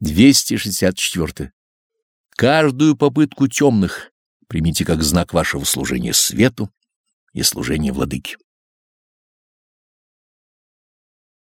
264. Каждую попытку темных примите как знак вашего служения свету и служения владыке.